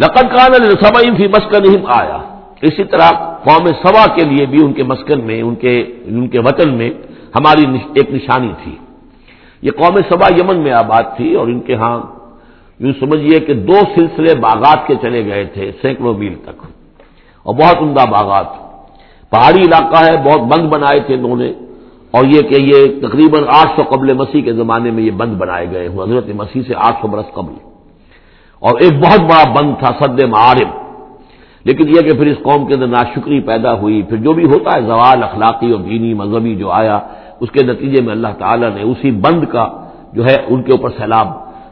لقد کان سبعین فی مسکن آیا اسی طرح قوم سوا کے لیے بھی ان کے مسکن میں، ان کے ان کے وطن میں ہماری ایک نشانی تھی۔ یہ قوم سبا یمن میں آباد تھی اور ان کے ہاں یوں سمجھیے کہ دو سلسلے باغات کے چلے گئے تھے، سینکڑوں میل تک۔ اور بہت عمدہ باغات۔ پہاڑی علاقہ ہے، بہت بند بنائے تھے انہوں نے۔ اور یہ کہ یہ تقریباً آٹھ سو قبل مسیح کے زمانے میں یہ بند بنائے گئے۔ ہوں حضرت مسیح سے آٹھ سو برس قبل۔ اور ایک بہت بڑا بند تھا سد معارم۔ لیکن یہ کہ پھر اس قوم کے اندر ناشکری پیدا ہوئی، پھر جو بھی ہوتا ہے، زوال اخلاقی اور دینی مذہبی جو آیا، اس کے نتیجے میں اللہ تعالیٰ نے اسی بند کا جو ہے، ان کے اوپر سیلاب۔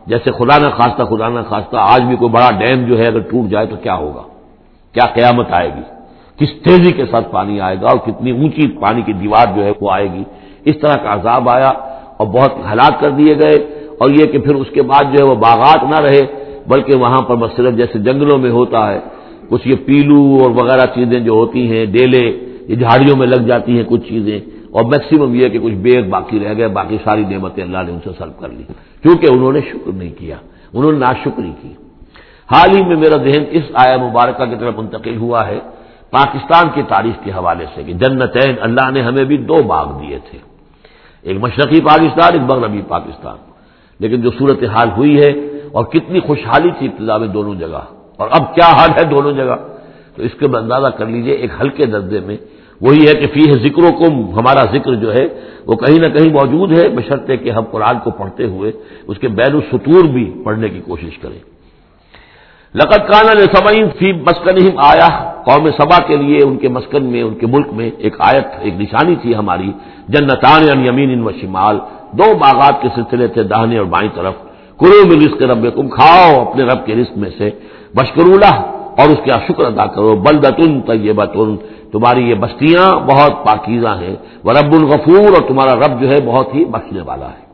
جیسے خدا نہ خواستہ، خدا نہ خواستہ، آج بھی کوئی بڑا ڈیم جو ہے، اگر ٹوٹ جائے تو کیا ہوگا؟ کیا قیامت آئے گی؟ کس تیزی کے ساتھ پانی آئے گا اور کتنی اونچی پانی کی دیوار جو ہے، وہ آئے گی؟ اس طرح کا عذاب آیا اور بہت ہلاک کر دیے گئے۔ اور یہ کہ پھر اس کے بعد جو ہے، وہ باغات نہ رہے۔ بلکہ وہاں پر مثلاً جیسے جنگلوں میں ہوتا ہے۔ کچھ یہ پیلو اور وغیرہ چیزیں جو ہوتی ہیں، ڈیلے، یہ جھاڑیوں میں لگ جاتی ہیں کچھ چیزیں۔ اور میکسیمم یہ کہ کچھ بیگ باقی رہ گئے، باقی ساری نعمتیں اللہ نے ان سے سلب کر لی۔ کیونکہ انہوں نے شکر نہیں کیا، انہوں نے ناشکری کی۔ حال ہی میں میرا ذہن اس آیا مبارکہ کی طرف منتقل ہوا ہے، پاکستان کی تاریخ کے حوالے سے کہ جنتین اللہ نے ہمیں بھی دو باغ دیے تھے۔ ایک مشرقی پاکستان، ایک مغربی پاکستان۔ لیکن جو صورت حال ہوئی ہے اور کتنی خوشحالی تھی ابتدا میں دونوں جگہ۔ اور اب کیا حال ہے دونوں جگہ؟ تو اس کے اندازہ کر لیجیے، ایک ہلکے درجے میں وہی ہے کہ فی ہے ذکروں کو ہمارا ذکر جو ہے، وہ کہیں نہ کہیں موجود ہے، بشرطے کہ ہم قرآن کو پڑھتے ہوئے اس کے بین السطور بھی پڑھنے کی کوشش کریں۔ لقت کانا نے فی مسکن آیا قوم سبا کے لیے ان کے مسکن میں، ان کے ملک میں ایک آیت، ایک نشانی تھی ہماری، جنتان یمین ان و شمال۔ دو باغات کے سلسلے تھے داہنے اور بائیں طرف۔ کرو میں رزق رب کھاؤ اپنے رب کے رزق میں سے۔ بشکرولہ اور اس کا شکر ادا کرو۔ بلدتن طیبتن، تمہاری یہ بستیاں بہت پاکیزہ ہیں۔ وہ رب الغفور، اور تمہارا رب جو ہے بہت ہی بخشنے والا ہے۔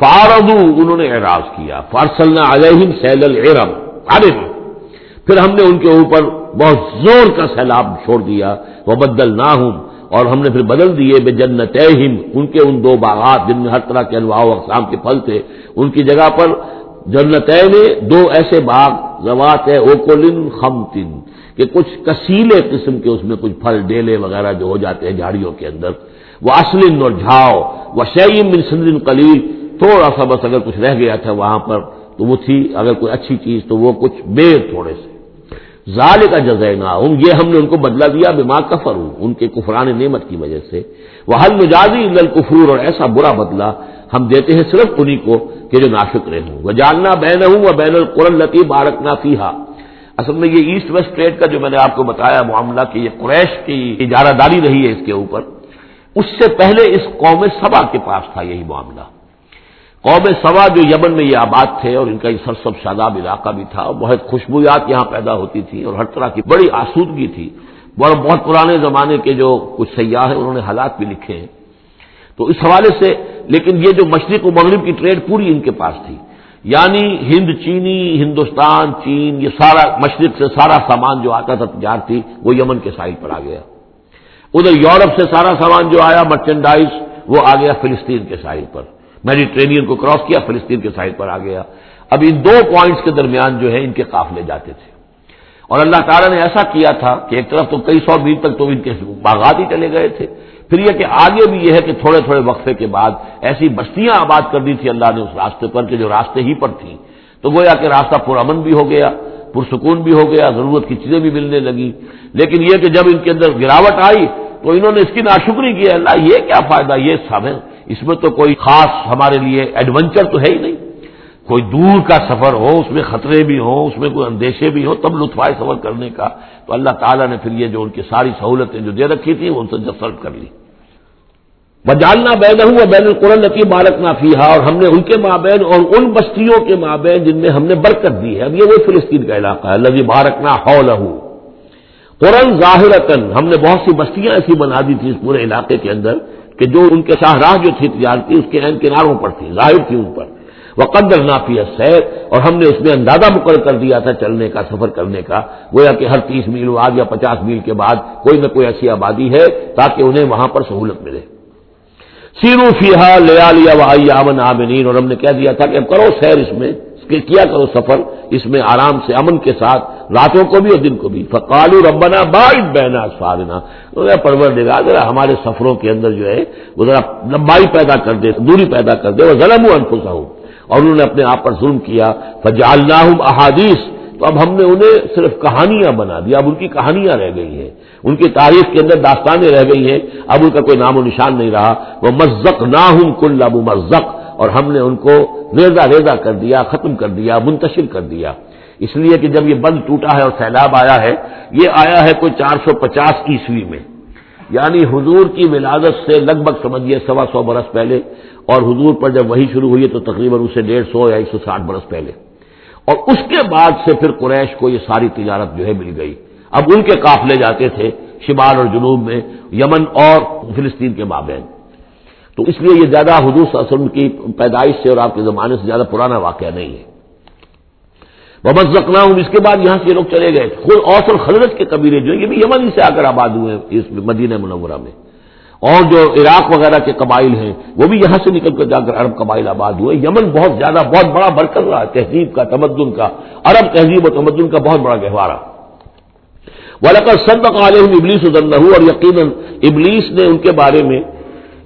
فاردو انہوں نے اعراض کیا۔ فارسل علیہم سیل العرم۔ عرب پھر ہم نے ان کے اوپر بہت زور کا سیلاب چھوڑ دیا۔ وہ بدل نہ ہوں اور ہم نے پھر بدل دیے بے جنت ان کے ان دو باغات جن میں ہر طرح کے انواع و اقسام کے پھل تھے، ان کی جگہ پر جنت دو ایسے باغ، زوات ہے اوکولن خمتن، کہ کچھ کسیلے قسم کے اس میں کچھ پھل، ڈیلے وغیرہ جو ہو جاتے ہیں جھاڑیوں کے اندر۔ وہ اصلن اور جھاؤ وہ شعیم بن سندن کلیل تھوڑا سا بس اگر کچھ رہ گیا تھا وہاں پر تو وہ تھی، اگر کوئی اچھی چیز تو وہ کچھ بیر تھوڑے سے۔ ظال کا جزینا ہوں یہ ہم نے ان کو بدلا دیا بیمار کفر ہوں ان کے کفران نعمت کی وجہ سے۔ وہ حل مجازی الکفور اور ایسا برا بدلا ہم دیتے ہیں صرف انہیں کو کہ جو ناشکرے ہوں وہ جاننا بین ہوں۔ وہ بین القرن لطیف بارک نہ فیحا اصل میں یہ ایسٹ ویسٹ ٹریڈ کا جو میں نے آپ کو بتایا، معاملہ کہ یہ قریش کی اجارہ داری رہی ہے اس کے اوپر، اس سے پہلے اس قوم سبا کے پاس تھا یہی معاملہ۔ قوم سوا جو یمن میں یہ آباد تھے اور ان کا یہ سر سب شاداب علاقہ بھی تھا بہت خوشبویات یہاں پیدا ہوتی تھی اور ہر طرح کی بڑی آسودگی تھی۔ اور بہت پرانے زمانے کے جو کچھ سیاح ہیں، انہوں نے حالات بھی لکھے ہیں۔ تو اس حوالے سے، لیکن یہ جو مشرق و مغرب کی ٹریڈ پوری ان کے پاس تھی۔ یعنی ہند چینی، ہندوستان، چین، یہ سارا مشرق سے سارا سامان جو آتا تھا تجارتی وہ یمن کے سائڈ پر آ گیا۔ ادھر یورپ سے سارا سامان جو آیا مرچنڈائز وہ آ گیا فلسطین کے سائڈ پر۔ میڈیٹرینین کو کراس کیا، فلسطین کے سائڈ پر آ گیا۔ اب ان دو پوائنٹس کے درمیان جو ہے ان کے قافلے جاتے تھے۔ اور اللہ تعالیٰ نے ایسا کیا تھا کہ ایک طرف تو کئی سو میل تک تو ان کے باغات ہی چلے گئے تھے۔ پھر یہ کہ آگے بھی یہ ہے کہ تھوڑے تھوڑے وقفے کے بعد ایسی بستیاں آباد کر دی تھی اللہ نے اس راستے پر کہ جو راستے ہی پر تھیں۔ تو گویا کہ راستہ پرامن بھی ہو گیا پرسکون بھی ہو گیا، ضرورت کی چیزیں بھی ملنے لگی لیکن یہ کہ جب ان کے اندر گراوٹ آئی تو انہوں نے اس کی ناشکری کی، اللہ یہ کیا فائدہ، یہ سب ہے اس میں تو کوئی خاص ہمارے لیے ایڈونچر تو ہے ہی نہیں۔ کوئی دور کا سفر ہو، اس میں خطرے بھی ہوں، اس میں کوئی اندیشے بھی ہوں، تب لطفائے سفر کرنے کا۔ تو اللہ تعالیٰ نے پھر یہ جو ان کی ساری سہولتیں جو دے رکھی تھیں ان سے جسر کر لی۔ بجالنا بین ہوں بین القرآن کی بارک نافیہ اور ہم نے ان کے مابین اور ان بستیوں کے مابین جن میں ہم نے برکت دی ہے۔ اب یہ وہ فلسطین کا علاقہ ہے لذی بارکنا ہو لہو قرآن ظاہر ہم نے بہت سی بستیاں ایسی بنا دی تھی اس پورے علاقے کے اندر۔ کہ جو ان کے شاہراہ جو تھی تجارتی اس کے اہم کناروں پر تھی، ظاہر تھی ان پر۔ وہ قدر نافی سیر اور ہم نے اس میں اندازہ مقرر کر دیا تھا چلنے کا، سفر کرنے کا، گویا کہ ہر تیس میل بعد یا پچاس میل کے بعد کوئی نہ کوئی ایسی آبادی ہے تاکہ انہیں وہاں پر سہولت ملے۔ سیرو فیحا لیا لیا وائی امن آمنین، اور ہم نے کہہ دیا تھا کہ اب کرو سیر اس میں کیا کرو سفر، اس میں آرام سے امن کے ساتھ راتوں کو بھی اور دن کو بھی۔ فقال ربنا باعد بینا سارنا پرور دے گا ذرا ہمارے سفروں کے اندر جو ہے، وہ ذرا لمبائی پیدا کر دے، دوری پیدا کر دے وہ ظلم ہوں ہوں اور انہوں نے اپنے آپ پر ظلم کیا۔ فجال احادیث تو اب ہم نے انہیں صرف کہانیاں بنا دیا اب ان کی کہانیاں رہ گئی ہیں۔ ان کی تاریخ کے اندر داستانیں رہ گئی ہیں۔ اب ان کا کوئی نام و نشان نہیں رہا۔ وہ مزق نہ ہوں کل ابو اور ہم نے ان کو ریزا ریزا کر دیا، ختم کر دیا، منتشر کر دیا۔ اس لیے کہ جب یہ بند ٹوٹا ہے اور سیلاب آیا ہے، یہ آیا ہے کوئی چار سو پچاس عیسوی میں۔ یعنی حضور کی ولادت سے لگ بھگ سمجھیے سوا سو برس پہلے، اور حضور پر جب وہی شروع ہوئی تو تقریباً اسے ڈیڑھ سو یا ایک سو ساٹھ برس پہلے۔ اور اس کے بعد سے پھر قریش کو یہ ساری تجارت جو ہے مل گئی۔ اب ان کے قافلے جاتے تھے شمال اور جنوب میں، یمن اور فلسطین کے مابین۔ تو اس لیے یہ زیادہ حضور صلی اللہ علیہ وسلم کی پیدائش سے اور آپ کے زمانے سے زیادہ پرانا واقعہ نہیں ہے۔ محمد زکنا ہوں اس کے بعد یہاں سے لوگ چلے گئے. خود اوسل خلرت کے قبیلے جو یہ بھی یمن سے آ کر آباد ہوئے اس مدینہ منورہ میں. اور جو عراق وغیرہ کے قبائل ہیں، وہ بھی یہاں سے نکل کر جا کر عرب قبائل آباد ہوئے. یمن بہت زیادہ، بہت بڑا برکت رہا تہذیب کا، تمدن کا. عرب تہذیب و تمدن کا بہت بڑا گہوارہ. ولکر صدق علیہم ابلیس ادن اور یقیناً ابلیس نے ان کے بارے میں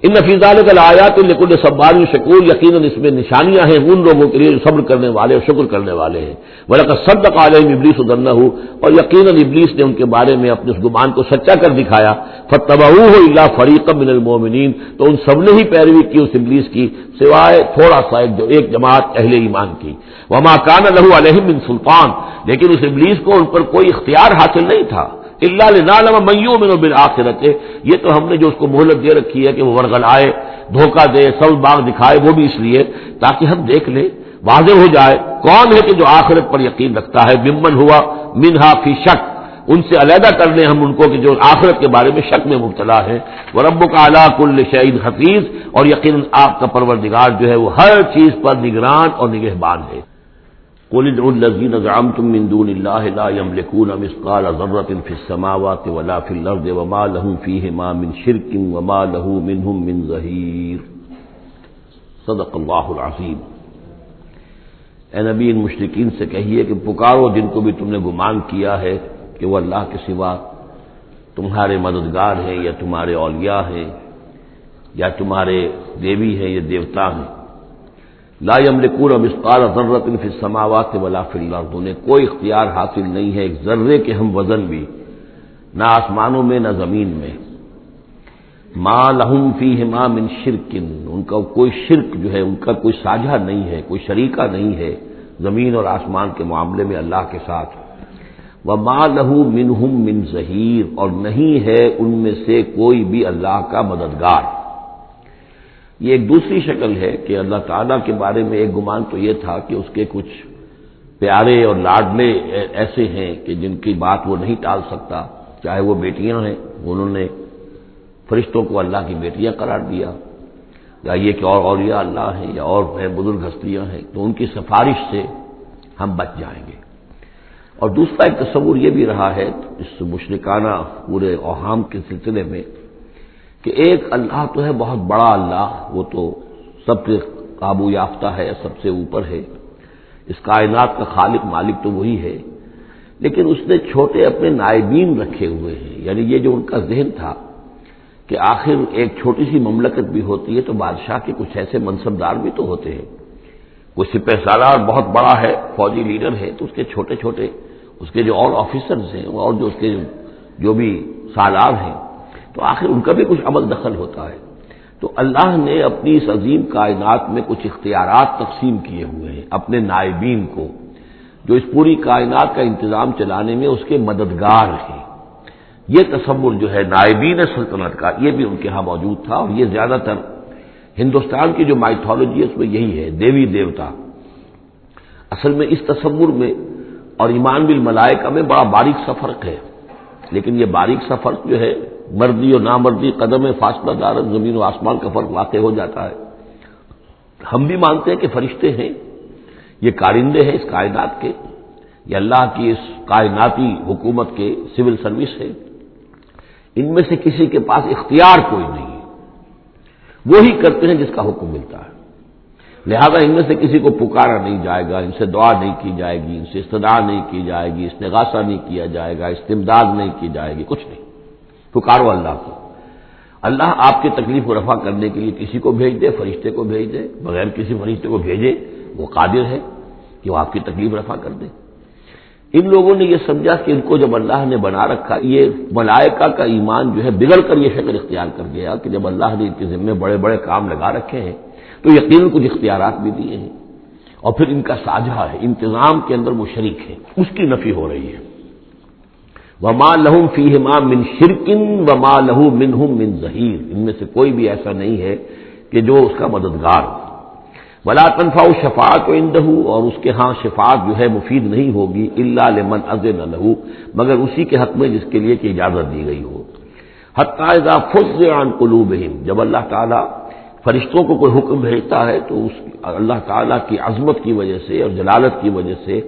ان نفیزان کا آیات لکل صبار شکور، یقیناً اس میں نشانیاں ہیں ان لوگوں کے لیے جو صبر کرنے والے اور شکر کرنے والے ہیں۔ ولکر صدق علیہم ابلیس ادن اور یقیناً ابلیس نے ان کے بارے میں اپنے اس گمان کو سچا کر دکھایا۔ فتبہ ہو اللہ فریق من المومنین تو ان سب نے ہی پیروی کی اس ابلیس کی، سوائے تھوڑا سا ایک جو ایک جماعت اہل ایمان کی۔ وما کان لہو علیہ بن سلطان، لیکن اس ابلیس کو ان پر کوئی اختیار حاصل نہیں تھا۔ اللہ میوں میں بن آخرت یہ تو ہم نے جو اس کو مہلت دے رکھی ہے کہ وہ ورگل آئے، دھوکہ دے، سب باغ دکھائے، وہ بھی اس لیے، تاکہ ہم دیکھ لیں، واضح ہو جائے کون ہے کہ جو آخرت پر یقین رکھتا ہے۔ ممن ہوا، منہا فی شک۔ ان سے علیحدہ کر لیں ہم ان کو کہ جو آخرت کے بارے میں شک میں مبتلا ہے وہ رب کا اعلیٰ کل شعید حفیظ۔ اور یقیناً آپ کا پروردگار جو ہے وہ ہر چیز پر نگران اور نگہبان ہے۔ قل ادعوا الذين زعمتم من دون الله لا يملكون مثقال ذرة في السماوات ولا في الأرض وما لهم فيهما من شرك وما له منهم من ظهير صدق الله العظيم. اے نبی، ان مشرقین سے کہیے کہ پکارو جن کو بھی تم نے گمان کیا ہے کہ وہ اللہ کے سوا تمہارے مددگار ہیں یا تمہارے اولیاء ہیں یا تمہارے دیوی ہیں یا دیوتا ہیں۔ لا یملکون مسقال ضرورت فی السماوات ولا فی الارض، انہیں کوئی اختیار حاصل نہیں ہے ایک ذرے کے ہم وزن بھی نہ آسمانوں میں، نہ زمین میں۔ ما لہم فی ہما من شرکن ان کا کوئی شرک جو ہے، ان کا کوئی ساجھا نہیں ہے، کوئی شریکہ نہیں ہے زمین اور آسمان کے معاملے میں اللہ کے ساتھ۔ وہ ماں لہو منہم من ظہیر اور نہیں ہے ان میں سے کوئی بھی اللہ کا مددگار۔ یہ ایک دوسری شکل ہے کہ اللہ تعالیٰ کے بارے میں ایک گمان تو یہ تھا کہ اس کے کچھ پیارے اور لاڈلے ایسے ہیں کہ جن کی بات وہ نہیں ٹال سکتا، چاہے وہ بیٹیاں ہیں، انہوں نے فرشتوں کو اللہ کی بیٹیاں قرار دیا۔ یا یہ کہ اور اولیاء اللہ ہیں یا اور ہیں، بزرگ ہستیاں ہیں، تو ان کی سفارش سے ہم بچ جائیں گے۔ اور دوسرا ایک تصور یہ بھی رہا ہے، اس مشرکانہ پورے اوہام کے سلسلے میں کہ ایک اللہ تو ہے بہت بڑا اللہ، وہ تو سب سے قابو یافتہ ہے، سب سے اوپر ہے۔ اس کائنات کا خالق مالک تو وہی ہے۔ لیکن اس نے چھوٹے اپنے نائبین رکھے ہوئے ہیں۔ یعنی یہ جو ان کا ذہن تھا کہ آخر ایک چھوٹی سی مملکت بھی ہوتی ہے تو بادشاہ کے کچھ ایسے منصب دار بھی تو ہوتے ہیں۔ کوئی سپہ سالار بہت بڑا ہے، فوجی لیڈر ہے، تو اس کے چھوٹے چھوٹے، اس کے جو اور آفیسرز ہیں، اور جو اس کے جو بھی سالار ہیں تو آخر ان کا بھی کچھ عمل دخل ہوتا ہے۔ تو اللہ نے اپنی اس عظیم کائنات میں کچھ اختیارات تقسیم کیے ہوئے ہیں اپنے نائبین کو، جو اس پوری کائنات کا انتظام چلانے میں اس کے مددگار ہیں۔ یہ تصور جو ہے نائبین سلطنت کا، یہ بھی ان کے ہاں موجود تھا اور یہ زیادہ تر ہندوستان کی جو مائتھولوجی ہے اس میں یہی ہے، دیوی دیوتا۔ اصل میں اس تصور میں اور ایمان بل ملائکہ میں بڑا باریک سا فرق ہے، لیکن یہ باریک سا فرق جو ہے مردی اور نامردی قدم فاصلہ دار زمین و آسمان کا فرق واقع ہو جاتا ہے۔ ہم بھی مانتے ہیں کہ فرشتے ہیں، یہ کارندے ہیں اس کائنات کے۔ یہ اللہ کی اس کائناتی حکومت کے سول سروس ہے ان میں سے کسی کے پاس اختیار کوئی نہیں ہے۔ وہی کرتے ہیں جس کا حکم ملتا ہے۔ لہذا ان میں سے کسی کو پکارا نہیں جائے گا، ان سے دعا نہیں کی جائے گی، ان سے استدار نہیں کی جائے گی، استغاثہ نہیں کیا جائے گا، استمداد نہیں کی جائے گی، کچھ نہیں۔ پکارو اللہ کو۔ اللہ آپ کی تکلیف کو رفع کرنے کے لیے کسی کو بھیج دے، فرشتے کو بھیج دے، بغیر کسی فرشتے کو بھیجے، وہ قادر ہے کہ وہ آپ کی تکلیف رفع کر دے۔ ان لوگوں نے یہ سمجھا کہ ان کو جب اللہ نے بنا رکھا، یہ ملائکہ کا ایمان جو ہے بگڑ کر یہ شکل اختیار کر گیا کہ جب اللہ نے ان کے ذمے بڑے بڑے کام لگا رکھے ہیں، تو یقیناً کچھ اختیارات بھی دیے ہیں۔ اور پھر ان کا ساجھا ہے، انتظام کے اندر وہ شریک ہے اس کی نفی ہو رہی ہے۔ وہ ماں لہم فی ماں من شرکن و ماں لہو من من ظہیر ان میں سے کوئی بھی ایسا نہیں ہے کہ جو اس کا مددگار ولا تنفا شفاعت و اندہ اور اس کے ہاں شفاعت جو ہے مفید نہیں ہوگی اللہ لمن از نہ لہو مگر اسی کے حق میں جس کے لیے کہ اجازت دی گئی ہو۔ حتائزہ فض عن قلوبہم جب اللہ تعالیٰ فرشتوں کو کوئی حکم بھیجتا ہے تو اس اللہ تعالیٰ کی عظمت کی وجہ سے اور جلالت کی وجہ سے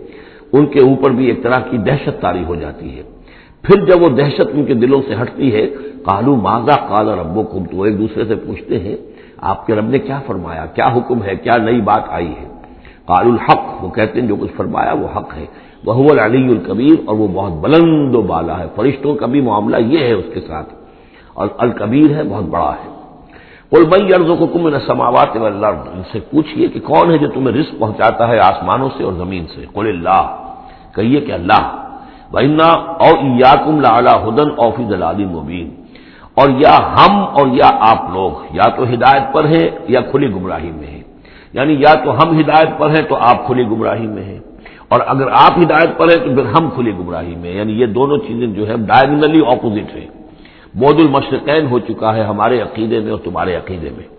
ان کے اوپر بھی ایک طرح کی دہشت تاری ہو جاتی ہے۔ پھر جب وہ دہشت ان کے دلوں سے ہٹتی ہے کالو ماضا کالا ربو کم تو ایک دوسرے سے پوچھتے ہیں، آپ کے رب نے کیا فرمایا؟ کیا حکم ہے؟ کیا نئی بات آئی ہے؟ کال الحق، وہ کہتے ہیں جو کچھ فرمایا وہ حق ہے۔ وہ علی الکبیر، اور وہ بہت بلند و بالا ہے۔ فرشتوں کا بھی معاملہ یہ ہے اس کے ساتھ۔ اور الکبیر ہے، بہت بڑا ہے۔ بول بھائی عرضوں کو کم سماوات اللہ ان سے پوچھیے کہ کون ہے جو تمہیں رزق پہنچاتا ہے آسمانوں سے اور زمین سے؟ قل اللہ۔ کہیے کہ اللہ۔ بہنا اور یا کم لا ہدن اوفی دلال مبین اور یا ہم اور یا آپ لوگ یا تو ہدایت پر ہیں یا کھلی گمراہی میں ہیں۔ یعنی یا تو ہم ہدایت پر ہیں تو آپ کھلی گمراہی میں ہیں۔ اور اگر آپ ہدایت پر ہیں تو پھر ہم کھلی گمراہی میں یعنی یہ دونوں چیزیں جو ہے ڈائگنلی اپوزٹ ہیں۔ بود المشرقین ہو چکا ہے ہمارے عقیدے میں اور تمہارے عقیدے میں۔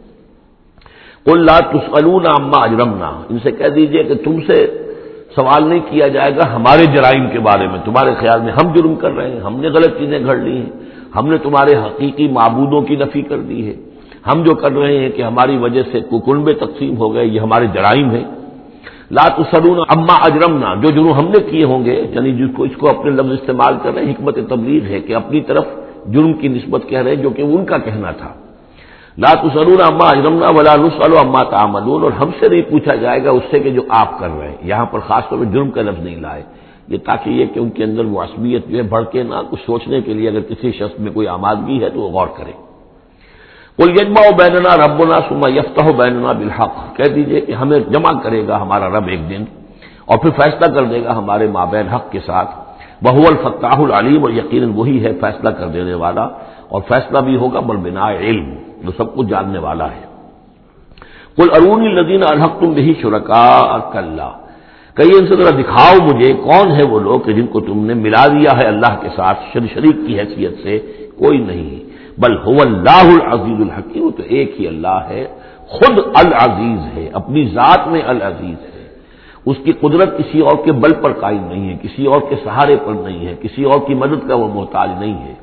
اللہ تسلون اما اجرمنا ان سے کہہ دیجیے کہ تم سے سوال نہیں کیا جائے گا ہمارے جرائم کے بارے میں، تمہارے خیال میں ہم جرم کر رہے ہیں، ہم نے غلط چیزیں گھڑ لی ہیں، ہم نے تمہارے حقیقی معبودوں کی نفی کر دی ہے۔ ہم جو کر رہے ہیں کہ ہماری وجہ سے ککنبے تقسیم ہو گئے، یہ ہمارے جرائم ہیں۔ لات سرون اما اجرمنا، جو جرم ہم نے کیے ہوں گے یعنی جس کو اس کو اپنے لفظ استعمال کر رہے ہیں، حکمت تبلیغ ہے کہ اپنی طرف جرم کی نسبت کہہ رہے ہیں، جو کہ ان کا کہنا تھا۔ لات سرون اما اجرمنا ولا نسل اما تعملون اور ہم سے نہیں پوچھا جائے گا اس سے کہ جو آپ کر رہے ہیں۔ یہاں پر خاص طور پر جرم کا لفظ نہیں لائے۔ یہ تاکہ یہ کہ ان کے اندر وہ جو ہے بڑھ کے نہ کچھ سوچنے کے لیے اگر کسی شخص میں کوئی آمادگی ہے تو وہ غور کرے۔ کل یجما و بیننا ربنا سما یفتح و بیننا بالحق۔ کہہ دیجیے کہ ہمیں جمع کرے گا ہمارا رب ایک دن اور پھر فیصلہ کر دے گا ہمارے مابین حق کے ساتھ۔ بہو الفتاح العلیم اور یقیناً وہی ہے فیصلہ کر دینے والا اور فیصلہ بھی ہوگا بل بنا علم۔ جو سب کچھ جاننے والا ہے۔ کل ارون الدین الحق تم بھی شرکا کلّہ کئی ان سے ذرا دکھاؤ مجھے کون ہے وہ لوگ کہ جن کو تم نے ملا دیا ہے اللہ کے ساتھ، شر شریک کی حیثیت سے کوئی نہیں۔ بل ہو اللہ العزیز الحکیم تو ایک ہی اللہ ہے، خود العزیز ہے، اپنی ذات میں العزیز ہے۔ اس کی قدرت کسی اور کے بل پر قائم نہیں ہے، کسی اور کے سہارے پر نہیں ہے، کسی اور کی مدد کا وہ محتاج نہیں ہے۔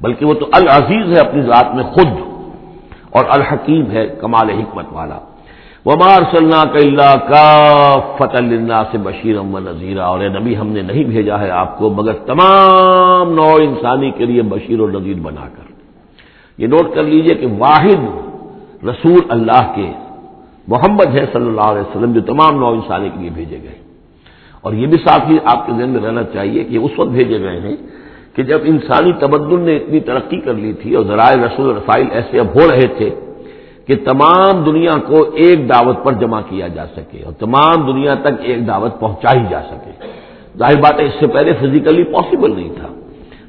بلکہ وہ تو العزیز ہے اپنی ذات میں خود۔ اور الحکیم ہے کمال حکمت والا۔ ومار صلاح اللہ کا فتح اللہ سے بشیر ام نذیرہ اور نبی، ہم نے نہیں بھیجا ہے آپ کو، مگر تمام نو انسانی کے لیے بشیر و نذیر بنا کر۔ یہ نوٹ کر لیجیے کہ واحد رسول اللہ کے محمد ہے صلی اللہ علیہ وسلم جو تمام نو انسانی کے لیے بھیجے گئے۔ اور یہ بھی ساتھ ہی آپ کے ذہن میں رہنا چاہیے کہ اس وقت بھیجے گئے ہیں کہ جب انسانی تبدل نے اتنی ترقی کر لی تھی اور ذرائع رسول رفائل ایسے اب ہو رہے تھے کہ تمام دنیا کو ایک دعوت پر جمع کیا جا سکے اور تمام دنیا تک ایک دعوت پہنچائی جا سکے۔ ظاہر بات ہے، اس سے پہلے فزیکلی پاسبل نہیں تھا۔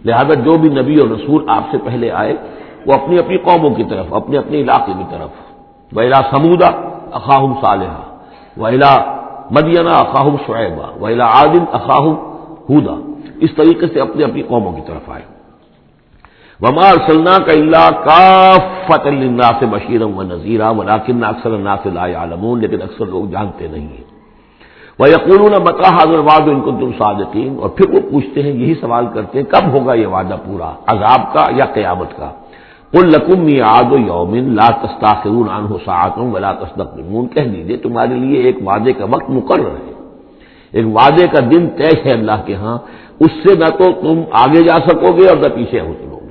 لہذا جو بھی نبی اور رسول آپ سے پہلے آئے، وہ اپنی اپنی قوموں کی طرف، اپنے اپنے علاقے کی طرف۔ ویلا سمودا اخاہم صالحہ۔ ویلا مدینہ، اخاہم شعیبہ۔ ویلا عادل اخاہم ہودا اس طریقے سے اپنی اپنی قوموں کی طرف آئے ومار سلنا کا اللہ کا فتح سے بشیرم و نذیرہ و اکثر اللہ سے لا عالمون لیکن اکثر لوگ جانتے نہیں ہیں۔ وہ یقول بتا حاضر واد ان کو تم صادقین اور پھر وہ پوچھتے ہیں، یہی سوال کرتے ہیں، کب ہوگا یہ وعدہ پورا؟ عذاب کا یا قیامت کا؟ کل لکم یاد و یومن لا تستاخرون عنہ ساعتوں ولا تصدقون کہہ دیجیے تمہارے لیے ایک وعدے کا وقت مقرر ہے۔ ایک وعدے کا دن طے ہے اللہ کے ہاں۔ اس سے نہ تو تم آگے جا سکو گے اور نہ پیچھے ہو